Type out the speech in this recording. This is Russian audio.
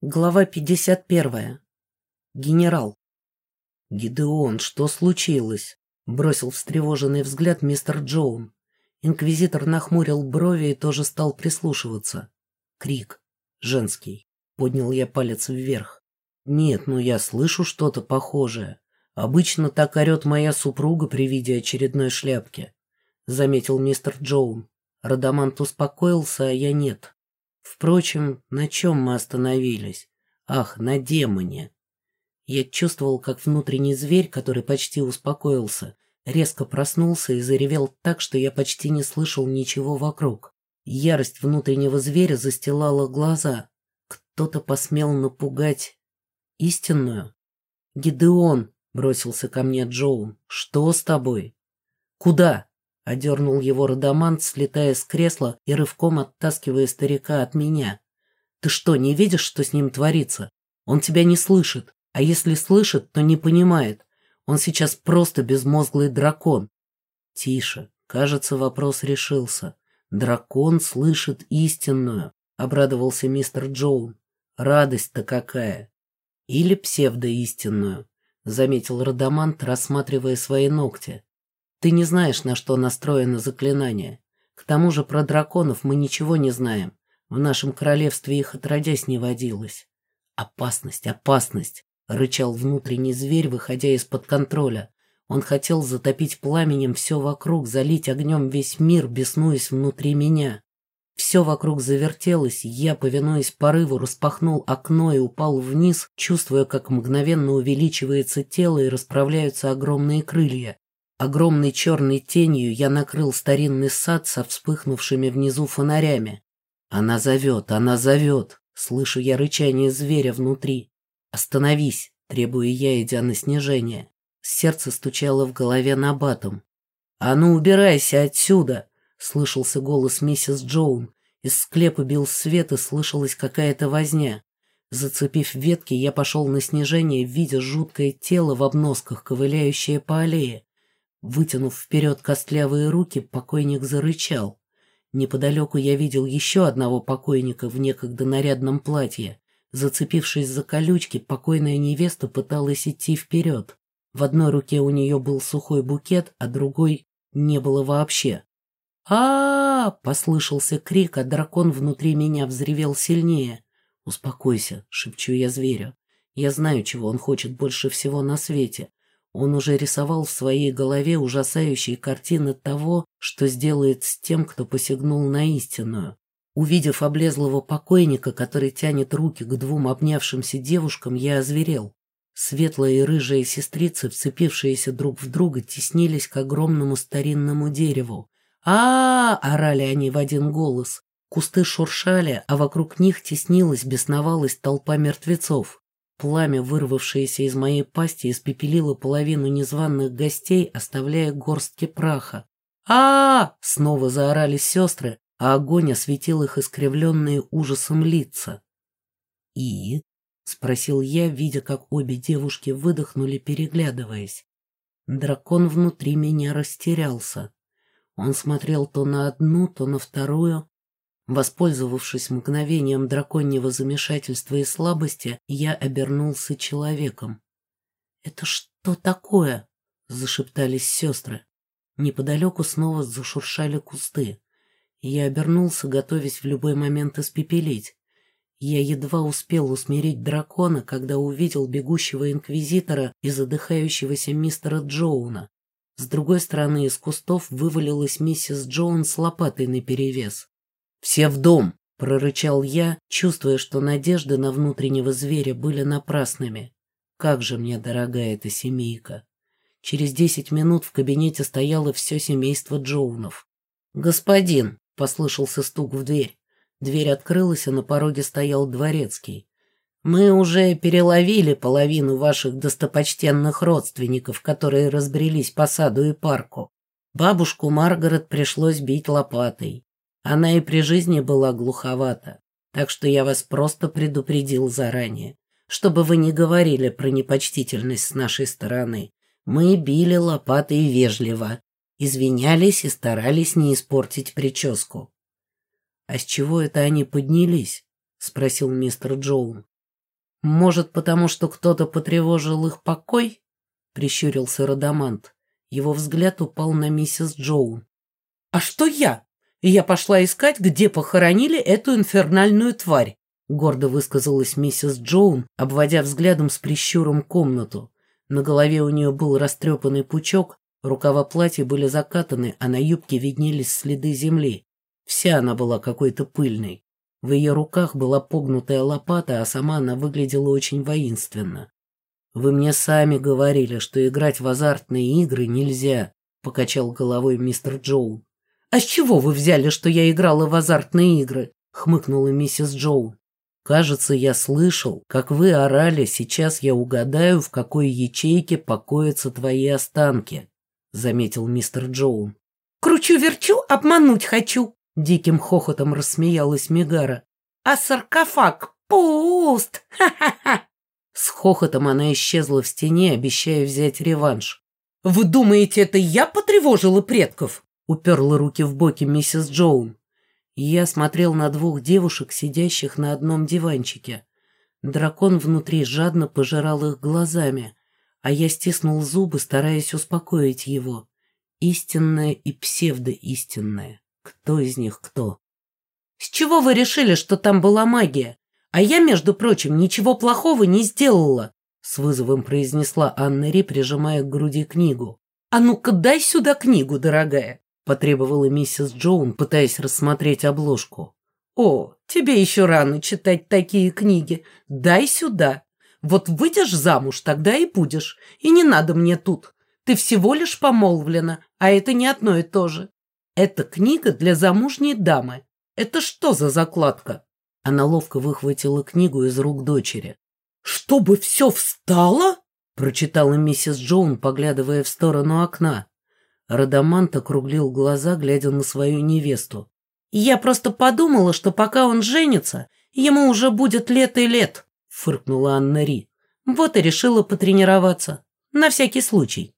Глава 51. Генерал. «Гидеон, что случилось?» — бросил встревоженный взгляд мистер Джоун. Инквизитор нахмурил брови и тоже стал прислушиваться. Крик. Женский. Поднял я палец вверх. «Нет, ну я слышу что-то похожее. Обычно так орет моя супруга при виде очередной шляпки», — заметил мистер Джоун. Радамант успокоился, а я нет. Впрочем, на чем мы остановились? Ах, на демоне. Я чувствовал, как внутренний зверь, который почти успокоился, резко проснулся и заревел так, что я почти не слышал ничего вокруг. Ярость внутреннего зверя застилала глаза. Кто-то посмел напугать истинную. «Гидеон!» — бросился ко мне Джоун. «Что с тобой?» «Куда?» Одернул его Радамант, слетая с кресла и рывком оттаскивая старика от меня. «Ты что, не видишь, что с ним творится? Он тебя не слышит, а если слышит, то не понимает. Он сейчас просто безмозглый дракон». «Тише, кажется, вопрос решился. Дракон слышит истинную», — обрадовался мистер Джоун. «Радость-то какая!» «Или псевдоистинную», — заметил Радамант, рассматривая свои ногти. Ты не знаешь, на что настроено заклинание. К тому же про драконов мы ничего не знаем. В нашем королевстве их отродясь не водилось. Опасность, опасность, рычал внутренний зверь, выходя из-под контроля. Он хотел затопить пламенем все вокруг, залить огнем весь мир, беснуясь внутри меня. Все вокруг завертелось, я, повинуясь порыву, распахнул окно и упал вниз, чувствуя, как мгновенно увеличивается тело и расправляются огромные крылья. Огромной черной тенью я накрыл старинный сад со вспыхнувшими внизу фонарями. Она зовет, она зовет. Слышу я рычание зверя внутри. «Остановись!» — требую я, идя на снижение. Сердце стучало в голове набатом. «А ну, убирайся отсюда!» — слышался голос миссис Джоун. Из склепа бил свет, и слышалась какая-то возня. Зацепив ветки, я пошел на снижение, видя жуткое тело в обносках, ковыляющее по аллее. Вытянув вперед костлявые руки, покойник зарычал. Неподалеку я видел еще одного покойника в некогда нарядном платье. Зацепившись за колючки, покойная невеста пыталась идти вперед. В одной руке у нее был сухой букет, а другой не было вообще. а, -а, -а послышался крик, а дракон внутри меня взревел сильнее. «Успокойся», — шепчу я зверю. «Я знаю, чего он хочет больше всего на свете. Он уже рисовал в своей голове ужасающие картины того, что сделает с тем, кто посягнул на истинную. Увидев облезлого покойника, который тянет руки к двум обнявшимся девушкам, я озверел. Светлая и рыжая сестрицы, вцепившиеся друг в друга, теснились к огромному старинному дереву. а, -а, -а орали они в один голос. Кусты шуршали, а вокруг них теснилась, бесновалась толпа мертвецов. Пламя, вырвавшееся из моей пасти, испепелило половину незваных гостей, оставляя горстки праха. а, -а, -а снова заорали сестры, а огонь осветил их искривленные ужасом лица. «И?» — спросил я, видя, как обе девушки выдохнули, переглядываясь. Дракон внутри меня растерялся. Он смотрел то на одну, то на вторую, Воспользовавшись мгновением драконьего замешательства и слабости, я обернулся человеком. «Это что такое?» — зашептались сестры. Неподалеку снова зашуршали кусты. Я обернулся, готовясь в любой момент испепелить. Я едва успел усмирить дракона, когда увидел бегущего инквизитора и задыхающегося мистера Джоуна. С другой стороны из кустов вывалилась миссис Джоун с лопатой наперевес. «Все в дом!» — прорычал я, чувствуя, что надежды на внутреннего зверя были напрасными. Как же мне дорога эта семейка! Через десять минут в кабинете стояло все семейство Джоунов. «Господин!» — послышался стук в дверь. Дверь открылась, а на пороге стоял дворецкий. «Мы уже переловили половину ваших достопочтенных родственников, которые разбрелись по саду и парку. Бабушку Маргарет пришлось бить лопатой. Она и при жизни была глуховата, так что я вас просто предупредил заранее, чтобы вы не говорили про непочтительность с нашей стороны. Мы били лопатой вежливо, извинялись и старались не испортить прическу. — А с чего это они поднялись? — спросил мистер Джоун. Может, потому что кто-то потревожил их покой? Прищурился Радамант. Его взгляд упал на миссис Джоун. А что я? Я пошла искать, где похоронили эту инфернальную тварь. Гордо высказалась миссис Джоун, обводя взглядом с прищуром комнату. На голове у нее был растрепанный пучок, рукава платья были закатаны, а на юбке виднелись следы земли. Вся она была какой-то пыльной. В ее руках была погнутая лопата, а сама она выглядела очень воинственно. «Вы мне сами говорили, что играть в азартные игры нельзя», — покачал головой мистер Джоу. «А с чего вы взяли, что я играла в азартные игры?» — хмыкнула миссис Джоу. «Кажется, я слышал, как вы орали, сейчас я угадаю, в какой ячейке покоятся твои останки», — заметил мистер Джоу. «Кручу-верчу, обмануть хочу», Диким хохотом рассмеялась Мегара. «А саркофаг пуст! Ха-ха-ха!» С хохотом она исчезла в стене, обещая взять реванш. «Вы думаете, это я потревожила предков?» Уперла руки в боки миссис Джоун. Я смотрел на двух девушек, сидящих на одном диванчике. Дракон внутри жадно пожирал их глазами, а я стиснул зубы, стараясь успокоить его. Истинное и псевдоистинное. Кто из них кто? С чего вы решили, что там была магия? А я, между прочим, ничего плохого не сделала, с вызовом произнесла Анна Ри, прижимая к груди книгу. А ну-ка дай сюда книгу, дорогая, потребовала миссис Джоун, пытаясь рассмотреть обложку. О, тебе еще рано читать такие книги. Дай сюда. Вот выйдешь замуж, тогда и будешь. И не надо мне тут. Ты всего лишь помолвлена, а это не одно и то же. Это книга для замужней дамы. Это что за закладка? Она ловко выхватила книгу из рук дочери. «Чтобы все встало?» прочитала миссис Джоун, поглядывая в сторону окна. Радамант округлил глаза, глядя на свою невесту. «Я просто подумала, что пока он женится, ему уже будет лет и лет», фыркнула Анна Ри. «Вот и решила потренироваться. На всякий случай».